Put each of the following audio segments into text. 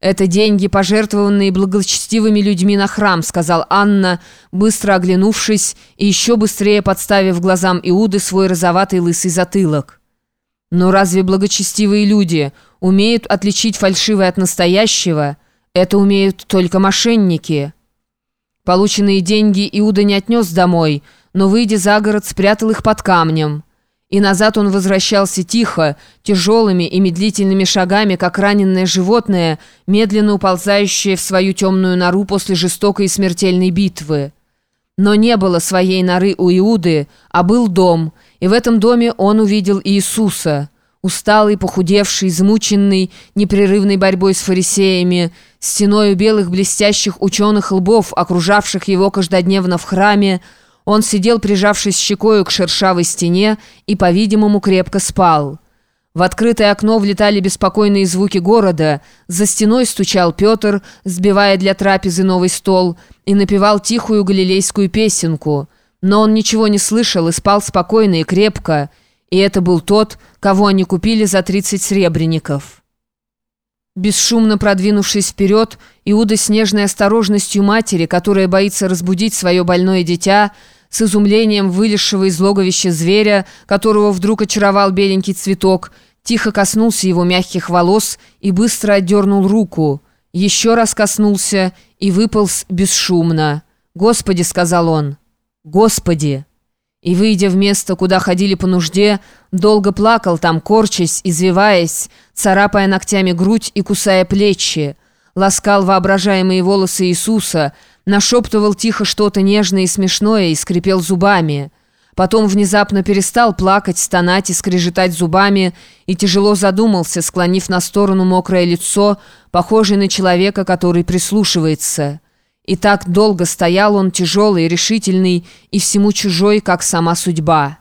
«Это деньги, пожертвованные благочестивыми людьми на храм», сказал Анна, быстро оглянувшись и еще быстрее подставив глазам Иуды свой розоватый лысый затылок. «Но разве благочестивые люди умеют отличить фальшивое от настоящего? Это умеют только мошенники». Полученные деньги Иуда не отнес домой, но, выйдя за город, спрятал их под камнем. И назад он возвращался тихо, тяжелыми и медлительными шагами, как раненое животное, медленно уползающее в свою темную нору после жестокой и смертельной битвы. Но не было своей норы у Иуды, а был дом, и в этом доме он увидел Иисуса, усталый, похудевший, измученный, непрерывной борьбой с фарисеями, стеною белых блестящих ученых лбов, окружавших его каждодневно в храме, он сидел, прижавшись щекою к шершавой стене, и, по-видимому, крепко спал. В открытое окно влетали беспокойные звуки города, за стеной стучал Петр, сбивая для трапезы новый стол, и напевал тихую галилейскую песенку. Но он ничего не слышал и спал спокойно и крепко, и это был тот, кого они купили за 30 сребреников. Бесшумно продвинувшись вперед, Иуда с нежной осторожностью матери, которая боится разбудить свое больное дитя, с изумлением вылезшего из логовища зверя, которого вдруг очаровал беленький цветок, тихо коснулся его мягких волос и быстро отдернул руку. Еще раз коснулся и выполз бесшумно. «Господи!» — сказал он. «Господи!» И, выйдя в место, куда ходили по нужде, долго плакал там, корчась, извиваясь, царапая ногтями грудь и кусая плечи. Ласкал воображаемые волосы Иисуса — нашептывал тихо что-то нежное и смешное и скрипел зубами. Потом внезапно перестал плакать, стонать и скрежетать зубами и тяжело задумался, склонив на сторону мокрое лицо, похожее на человека, который прислушивается. И так долго стоял он, тяжелый, решительный и всему чужой, как сама судьба.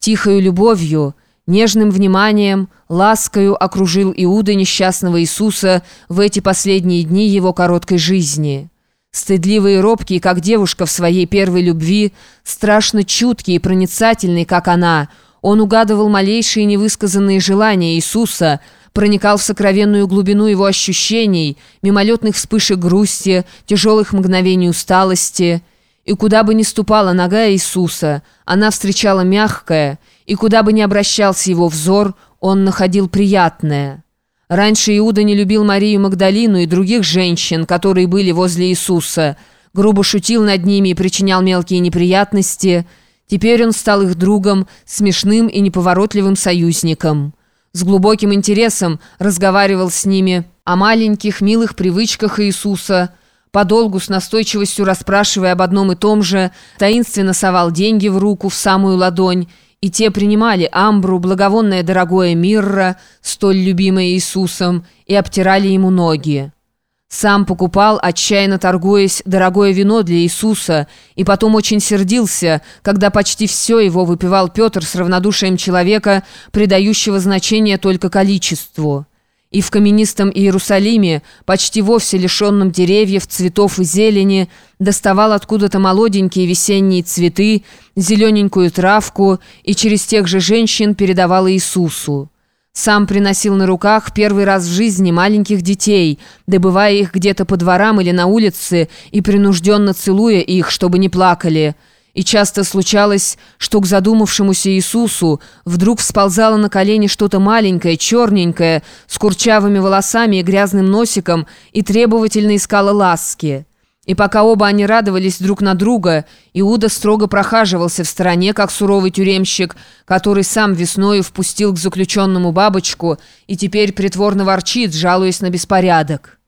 Тихою любовью, нежным вниманием, ласкою окружил Иуда несчастного Иисуса в эти последние дни его короткой жизни. Стыдливый и робкий, как девушка в своей первой любви, страшно чуткий и проницательный, как она, он угадывал малейшие невысказанные желания Иисуса, проникал в сокровенную глубину его ощущений, мимолетных вспышек грусти, тяжелых мгновений усталости. И куда бы ни ступала нога Иисуса, она встречала мягкое, и куда бы ни обращался его взор, он находил приятное. Раньше Иуда не любил Марию Магдалину и других женщин, которые были возле Иисуса, грубо шутил над ними и причинял мелкие неприятности. Теперь он стал их другом, смешным и неповоротливым союзником. С глубоким интересом разговаривал с ними о маленьких милых привычках Иисуса, подолгу с настойчивостью расспрашивая об одном и том же, таинственно совал деньги в руку, в самую ладонь, и те принимали амбру, благовонное дорогое мирра, столь любимое Иисусом, и обтирали ему ноги. Сам покупал, отчаянно торгуясь, дорогое вино для Иисуса, и потом очень сердился, когда почти все его выпивал Петр с равнодушием человека, придающего значение только количеству. И в каменистом Иерусалиме, почти вовсе лишенном деревьев, цветов и зелени, доставал откуда-то молоденькие весенние цветы, зелененькую травку и через тех же женщин передавал Иисусу. Сам приносил на руках первый раз в жизни маленьких детей, добывая их где-то по дворам или на улице и принужденно целуя их, чтобы не плакали – и часто случалось, что к задумавшемуся Иисусу вдруг всползало на колени что-то маленькое, черненькое, с курчавыми волосами и грязным носиком, и требовательно искало ласки. И пока оба они радовались друг на друга, Иуда строго прохаживался в стороне, как суровый тюремщик, который сам весною впустил к заключенному бабочку и теперь притворно ворчит, жалуясь на беспорядок.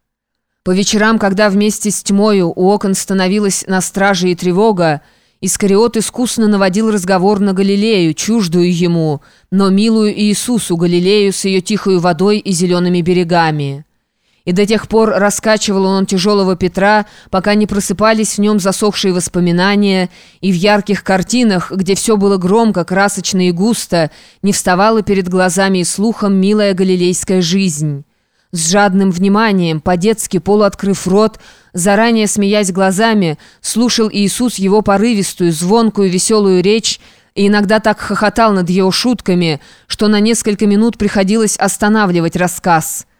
По вечерам, когда вместе с тьмою у окон становилась на страже и тревога, Искариот искусно наводил разговор на Галилею, чуждую ему, но милую Иисусу Галилею с ее тихой водой и зелеными берегами. И до тех пор раскачивал он тяжелого Петра, пока не просыпались в нем засохшие воспоминания, и в ярких картинах, где все было громко, красочно и густо, не вставала перед глазами и слухом милая галилейская жизнь». С жадным вниманием, по-детски полуоткрыв рот, заранее смеясь глазами, слушал Иисус его порывистую, звонкую, веселую речь и иногда так хохотал над его шутками, что на несколько минут приходилось останавливать рассказ –